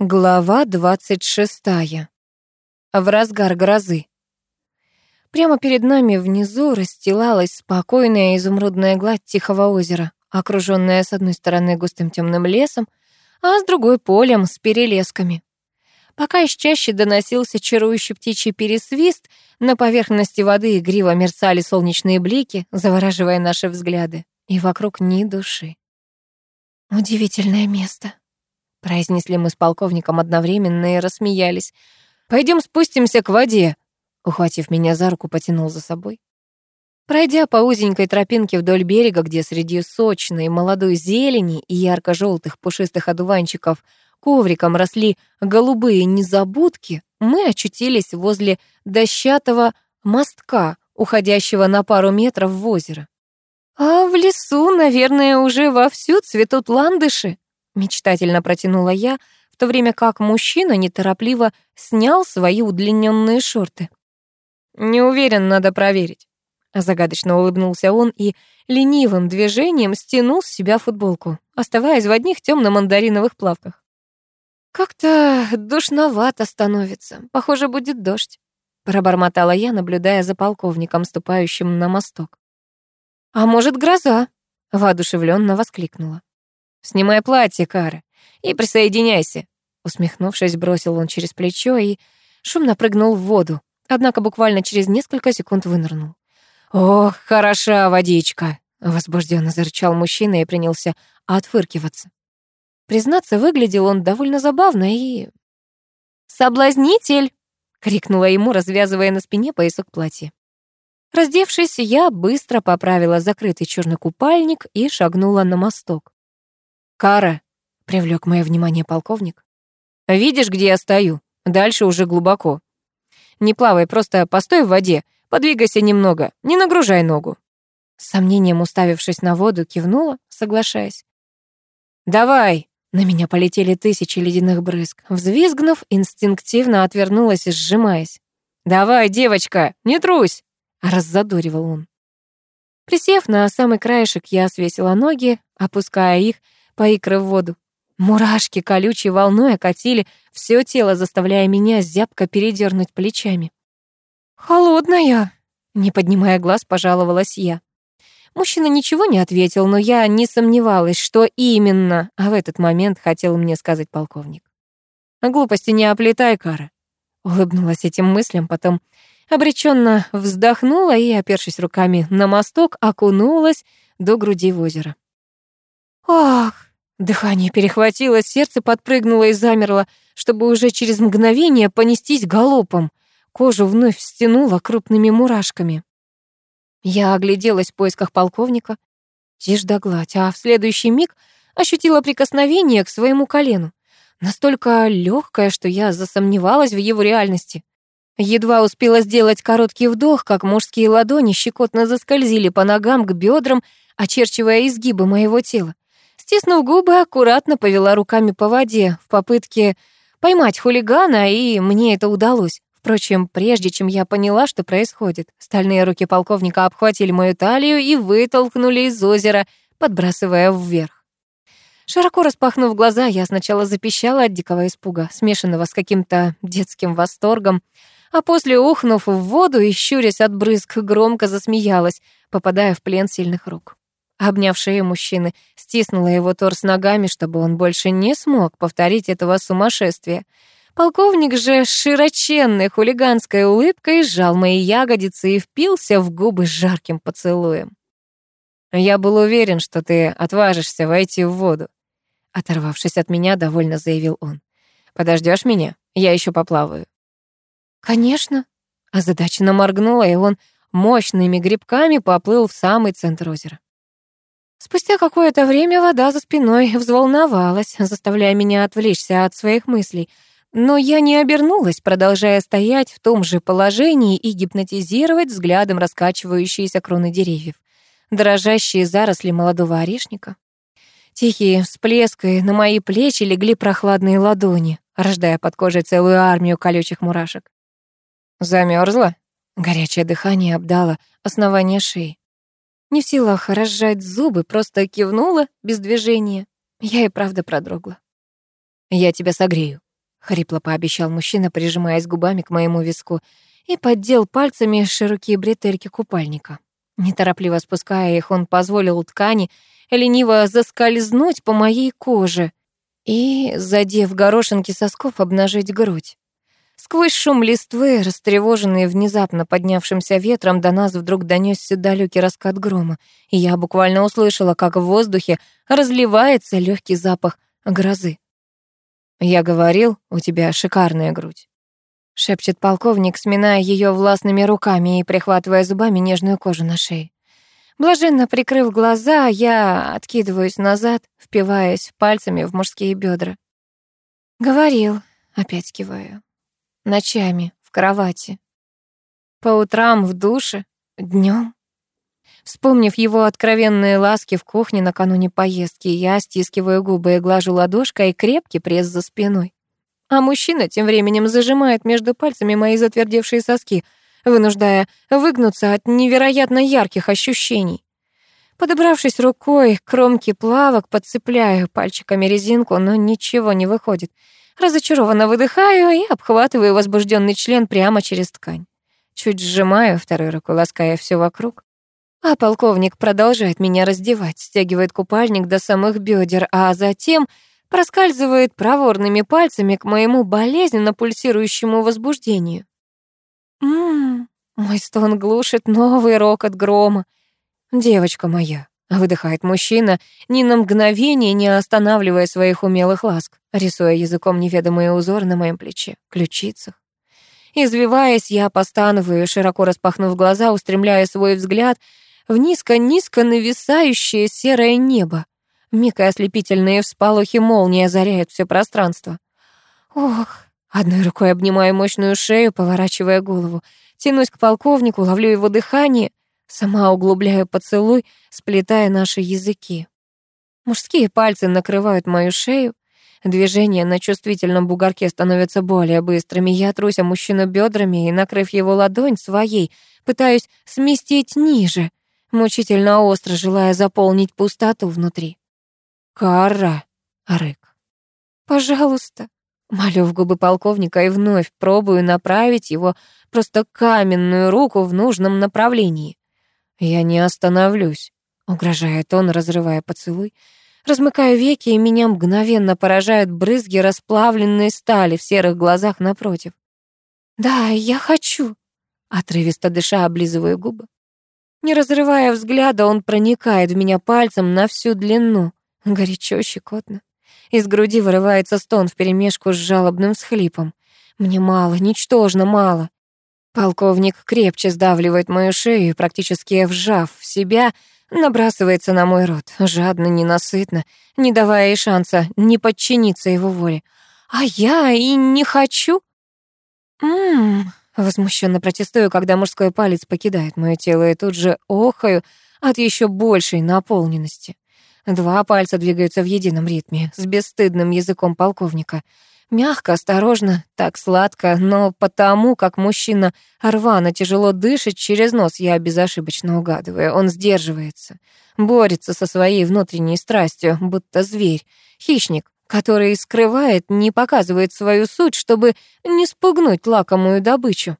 Глава 26. В разгар грозы. Прямо перед нами внизу расстилалась спокойная изумрудная гладь тихого озера, окруженная с одной стороны густым темным лесом, а с другой полем с перелесками. Пока из чаще доносился чарующий птичий пересвист, на поверхности воды игриво мерцали солнечные блики, завораживая наши взгляды, и вокруг ни души. Удивительное место, Произнесли мы с полковником одновременно и рассмеялись. Пойдем спустимся к воде», — ухватив меня за руку, потянул за собой. Пройдя по узенькой тропинке вдоль берега, где среди сочной молодой зелени и ярко желтых пушистых одуванчиков ковриком росли голубые незабудки, мы очутились возле дощатого мостка, уходящего на пару метров в озеро. А в лесу, наверное, уже вовсю цветут ландыши, Мечтательно протянула я, в то время как мужчина неторопливо снял свои удлиненные шорты. «Не уверен, надо проверить». Загадочно улыбнулся он и ленивым движением стянул с себя футболку, оставаясь в одних темно-мандариновых плавках. «Как-то душновато становится. Похоже, будет дождь», — пробормотала я, наблюдая за полковником, ступающим на мосток. «А может, гроза?» — воодушевленно воскликнула. «Снимай платье, Кара, и присоединяйся», усмехнувшись, бросил он через плечо и шумно прыгнул в воду, однако буквально через несколько секунд вынырнул. «Ох, хороша водичка!» — возбужденно зарычал мужчина и принялся отфыркиваться. Признаться, выглядел он довольно забавно и... «Соблазнитель!» — крикнула ему, развязывая на спине поясок платья. Раздевшись, я быстро поправила закрытый черный купальник и шагнула на мосток. «Кара», — привлек мое внимание полковник, «видишь, где я стою? Дальше уже глубоко. Не плавай, просто постой в воде, подвигайся немного, не нагружай ногу». С сомнением уставившись на воду, кивнула, соглашаясь. «Давай!» На меня полетели тысячи ледяных брызг. Взвизгнув, инстинктивно отвернулась, сжимаясь. «Давай, девочка, не трусь!» — раззадоривал он. Присев на самый краешек, я свесила ноги, опуская их по икры в воду. Мурашки колючей волной окатили все тело, заставляя меня зябко передернуть плечами. «Холодная!» — не поднимая глаз, пожаловалась я. Мужчина ничего не ответил, но я не сомневалась, что именно в этот момент хотел мне сказать полковник. «Глупости не оплетай, Кара», — улыбнулась этим мыслям, потом обреченно вздохнула и, опершись руками на мосток, окунулась до груди в озеро. «Ах!» Дыхание перехватило, сердце подпрыгнуло и замерло, чтобы уже через мгновение понестись галопом. Кожу вновь стянуло крупными мурашками. Я огляделась в поисках полковника. Тишь да гладь, а в следующий миг ощутила прикосновение к своему колену. Настолько легкое, что я засомневалась в его реальности. Едва успела сделать короткий вдох, как мужские ладони щекотно заскользили по ногам к бедрам, очерчивая изгибы моего тела. Стиснув губы, аккуратно повела руками по воде в попытке поймать хулигана, и мне это удалось. Впрочем, прежде чем я поняла, что происходит, стальные руки полковника обхватили мою талию и вытолкнули из озера, подбрасывая вверх. Широко распахнув глаза, я сначала запищала от дикого испуга, смешанного с каким-то детским восторгом, а после, ухнув в воду и щурясь от брызг, громко засмеялась, попадая в плен сильных рук. Обняв шею мужчины, стиснула его торс ногами, чтобы он больше не смог повторить этого сумасшествия. Полковник же с широченной хулиганской улыбкой сжал мои ягодицы и впился в губы жарким поцелуем. «Я был уверен, что ты отважишься войти в воду», оторвавшись от меня, довольно заявил он. Подождешь меня? Я еще поплаваю». «Конечно», озадаченно моргнула, и он мощными грибками поплыл в самый центр озера. Спустя какое-то время вода за спиной взволновалась, заставляя меня отвлечься от своих мыслей. Но я не обернулась, продолжая стоять в том же положении и гипнотизировать взглядом раскачивающиеся кроны деревьев, дрожащие заросли молодого орешника. Тихие всплески на мои плечи легли прохладные ладони, рождая под кожей целую армию колючих мурашек. Замерзла? Горячее дыхание обдало основание шеи. Не в силах разжать зубы, просто кивнула без движения. Я и правда продрогла. «Я тебя согрею», хрипло пообещал мужчина, прижимаясь губами к моему виску, и поддел пальцами широкие бретельки купальника. Неторопливо спуская их, он позволил ткани лениво заскользнуть по моей коже и, задев горошинки сосков, обнажить грудь. Сквозь шум листвы, растревоженный внезапно поднявшимся ветром, до нас вдруг донесся далекий раскат грома, и я буквально услышала, как в воздухе разливается легкий запах грозы. «Я говорил, у тебя шикарная грудь», — шепчет полковник, сминая ее властными руками и прихватывая зубами нежную кожу на шее. Блаженно прикрыв глаза, я откидываюсь назад, впиваясь пальцами в мужские бедра. «Говорил», — опять киваю ночами в кровати, по утрам в душе, днем. Вспомнив его откровенные ласки в кухне накануне поездки, я стискиваю губы и глажу ладошкой крепкий пресс за спиной. А мужчина тем временем зажимает между пальцами мои затвердевшие соски, вынуждая выгнуться от невероятно ярких ощущений. Подобравшись рукой к кромке плавок, подцепляю пальчиками резинку, но ничего не выходит — Разочарованно выдыхаю и обхватываю возбужденный член прямо через ткань. Чуть сжимаю второй рукой, лаская все вокруг. А полковник продолжает меня раздевать, стягивает купальник до самых бедер, а затем проскальзывает проворными пальцами к моему болезненно пульсирующему возбуждению. Ммм, мой стон глушит новый рокот грома. Девочка моя, Выдыхает мужчина, ни на мгновение не останавливая своих умелых ласк, рисуя языком неведомые узоры на моем плече, ключицах. Извиваясь, я постановую, широко распахнув глаза, устремляя свой взгляд в низко-низко нависающее серое небо. Миг и ослепительные всполохи молнии озаряют все пространство. Ох, одной рукой обнимаю мощную шею, поворачивая голову. Тянусь к полковнику, ловлю его дыхание — Сама углубляю поцелуй, сплетая наши языки. Мужские пальцы накрывают мою шею. Движения на чувствительном бугорке становятся более быстрыми. Я трусь о мужчину бедрами и, накрыв его ладонь своей, пытаюсь сместить ниже, мучительно остро желая заполнить пустоту внутри. «Кара!» — рык. «Пожалуйста!» — молю в губы полковника и вновь пробую направить его просто каменную руку в нужном направлении. «Я не остановлюсь», — угрожает он, разрывая поцелуй. Размыкаю веки, и меня мгновенно поражают брызги расплавленной стали в серых глазах напротив. «Да, я хочу», — отрывисто дыша облизываю губы. Не разрывая взгляда, он проникает в меня пальцем на всю длину. Горячо, щекотно. Из груди вырывается стон вперемешку с жалобным всхлипом. Мне мало, ничтожно мало. Полковник крепче сдавливает мою шею, практически вжав в себя, набрасывается на мой рот, жадно, ненасытно, не давая ей шанса не подчиниться его воле. А я и не хочу. Мм, возмущенно протестую, когда мужской палец покидает мое тело, и тут же охаю от еще большей наполненности. Два пальца двигаются в едином ритме, с бесстыдным языком полковника — Мягко, осторожно, так сладко, но потому, как мужчина рвано тяжело дышит через нос, я безошибочно угадываю. Он сдерживается, борется со своей внутренней страстью, будто зверь, хищник, который скрывает, не показывает свою суть, чтобы не спугнуть лакомую добычу.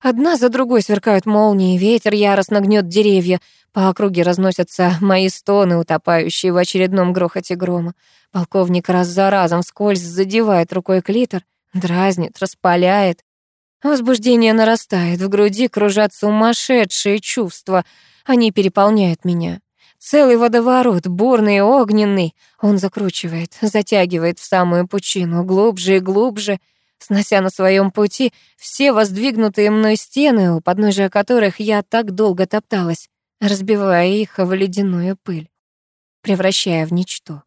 Одна за другой сверкают молнии, ветер яростно гнет деревья, по округе разносятся мои стоны, утопающие в очередном грохоте грома. Полковник раз за разом вскользь задевает рукой клитор, дразнит, распаляет. Возбуждение нарастает, в груди кружат сумасшедшие чувства. Они переполняют меня. Целый водоворот, бурный и огненный. Он закручивает, затягивает в самую пучину, глубже и глубже — снося на своем пути все воздвигнутые мной стены, у подножия которых я так долго топталась, разбивая их в ледяную пыль, превращая в ничто.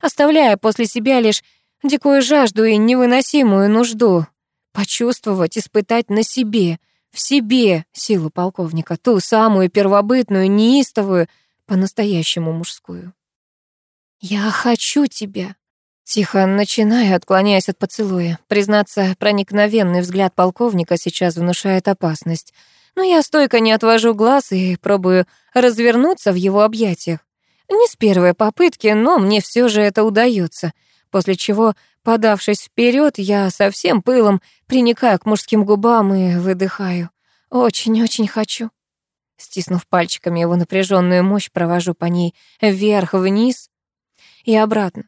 Оставляя после себя лишь дикую жажду и невыносимую нужду почувствовать, испытать на себе, в себе силу полковника, ту самую первобытную, неистовую, по-настоящему мужскую. «Я хочу тебя», Тихо начинаю, отклоняясь от поцелуя. Признаться, проникновенный взгляд полковника сейчас внушает опасность. Но я стойко не отвожу глаз и пробую развернуться в его объятиях. Не с первой попытки, но мне все же это удается. После чего Подавшись вперед, я со всем пылом приникаю к мужским губам и выдыхаю. Очень-очень хочу. Стиснув пальчиками его напряженную мощь, провожу по ней вверх-вниз и обратно.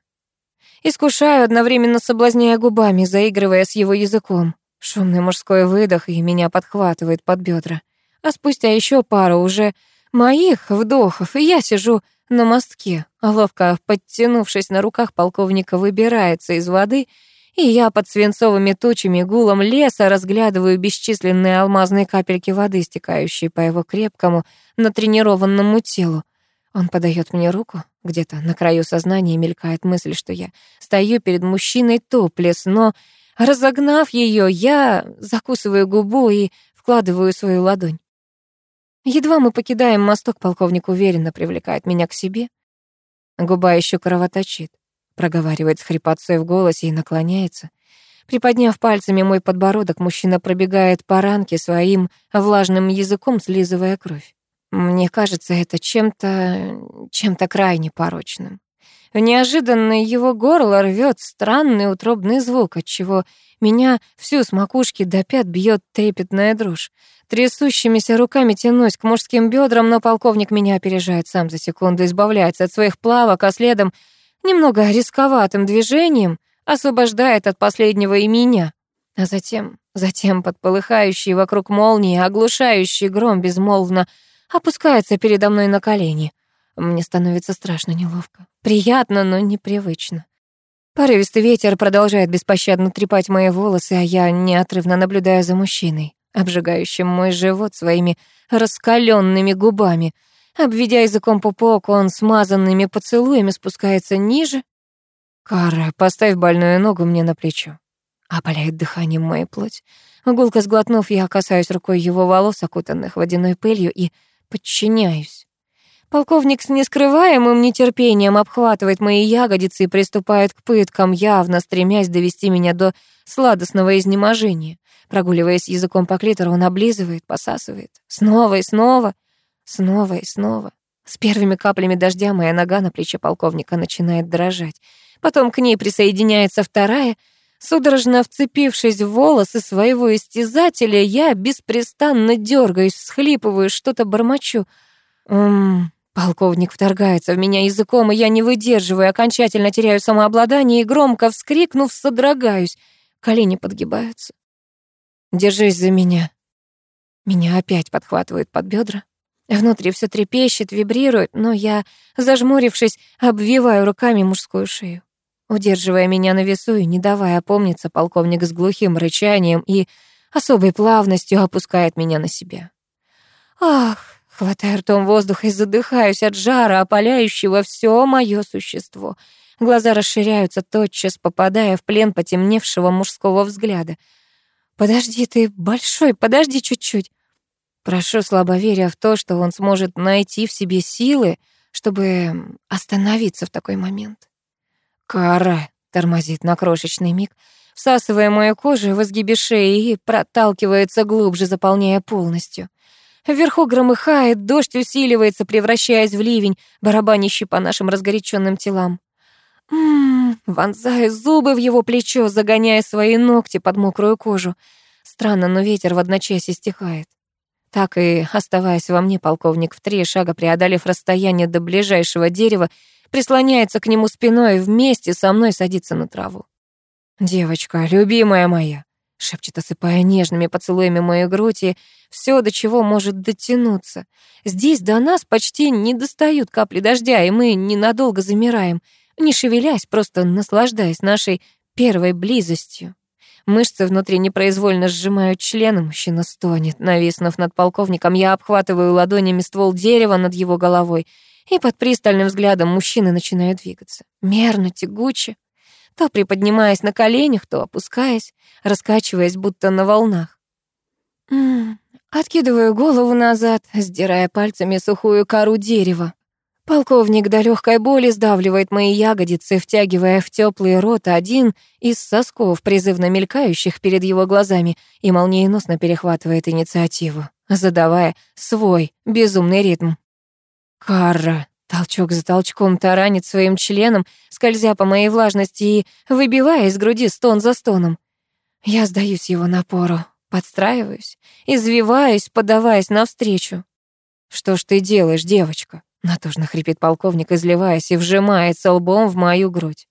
Искушаю, одновременно соблазняя губами, заигрывая с его языком. Шумный мужской выдох, и меня подхватывает под бедра. А спустя еще пару уже моих вдохов, и я сижу на мостке. Ловко подтянувшись на руках, полковника выбирается из воды, и я под свинцовыми тучами гулом леса разглядываю бесчисленные алмазные капельки воды, стекающие по его крепкому, натренированному телу. Он подает мне руку. Где-то на краю сознания мелькает мысль, что я стою перед мужчиной топлес, но, разогнав ее, я закусываю губу и вкладываю свою ладонь. Едва мы покидаем мосток, полковник уверенно привлекает меня к себе. Губа еще кровоточит, проговаривает с хрипотцой в голосе и наклоняется. Приподняв пальцами мой подбородок, мужчина пробегает по ранке своим влажным языком, слизывая кровь. Мне кажется, это чем-то... чем-то крайне порочным. Неожиданно его горло рвет странный утробный звук, от чего меня всю с макушки до пят бьет трепетная дрожь. Трясущимися руками тянусь к мужским бедрам, но полковник меня опережает сам за секунду, избавляется от своих плавок, а следом немного рисковатым движением освобождает от последнего и меня. А затем, затем под полыхающий вокруг молнии, оглушающий гром безмолвно опускается передо мной на колени. Мне становится страшно неловко. Приятно, но непривычно. Порывистый ветер продолжает беспощадно трепать мои волосы, а я неотрывно наблюдаю за мужчиной, обжигающим мой живот своими раскаленными губами. Обведя языком пупок, он смазанными поцелуями спускается ниже. «Кара, поставь больную ногу мне на плечо». Опаляет дыханием мою плоть. Гулко сглотнув, я касаюсь рукой его волос, окутанных водяной пылью, и подчиняюсь. Полковник с нескрываемым нетерпением обхватывает мои ягодицы и приступает к пыткам, явно стремясь довести меня до сладостного изнеможения. Прогуливаясь языком по клитору, он облизывает, посасывает. Снова и снова, снова и снова. С первыми каплями дождя моя нога на плече полковника начинает дрожать. Потом к ней присоединяется вторая — Судорожно вцепившись в волосы своего истязателя, я беспрестанно дергаюсь, всхлипываю, что-то бормочу. «Ммм...» Полковник вторгается в меня языком, и я не выдерживаю, окончательно теряю самообладание и, громко вскрикнув, содрогаюсь. Колени подгибаются. «Держись за меня». Меня опять подхватывают под бедра. Внутри все трепещет, вибрирует, но я, зажмурившись, обвиваю руками мужскую шею. Удерживая меня на весу и не давая опомниться, полковник с глухим рычанием и особой плавностью опускает меня на себя. Ах, хватаю ртом воздух и задыхаюсь от жара, опаляющего все мое существо. Глаза расширяются, тотчас попадая в плен потемневшего мужского взгляда. «Подожди ты, большой, подожди чуть-чуть». Прошу, слабо веря в то, что он сможет найти в себе силы, чтобы остановиться в такой момент. «Кара!» — тормозит на крошечный миг, всасывая мою кожу в изгибе шеи и проталкивается глубже, заполняя полностью. Вверху громыхает, дождь усиливается, превращаясь в ливень, барабанящий по нашим разгоряченным телам. Ммм, вонзаю зубы в его плечо, загоняя свои ногти под мокрую кожу. Странно, но ветер в одночасье стихает. Так и, оставаясь во мне, полковник в три шага, преодолев расстояние до ближайшего дерева, прислоняется к нему спиной и вместе со мной садится на траву. «Девочка, любимая моя», — шепчет, осыпая нежными поцелуями мою грудь и все, до чего может дотянуться. Здесь до нас почти не достают капли дождя, и мы ненадолго замираем, не шевелясь, просто наслаждаясь нашей первой близостью. Мышцы внутри непроизвольно сжимают члены, мужчина стонет. Нависнув над полковником, я обхватываю ладонями ствол дерева над его головой и под пристальным взглядом мужчины начинают двигаться. Мерно, тягуче, то приподнимаясь на коленях, то опускаясь, раскачиваясь, будто на волнах. Откидываю голову назад, сдирая пальцами сухую кору дерева. Полковник до легкой боли сдавливает мои ягодицы, втягивая в теплый рот один из сосков, призывно мелькающих перед его глазами, и молниеносно перехватывает инициативу, задавая свой безумный ритм. «Карра!» Толчок за толчком таранит своим членом, скользя по моей влажности и выбивая из груди стон за стоном. Я сдаюсь его напору, подстраиваюсь, извиваюсь, подаваясь навстречу. «Что ж ты делаешь, девочка?» Натужно хрипит полковник, изливаясь и вжимается лбом в мою грудь.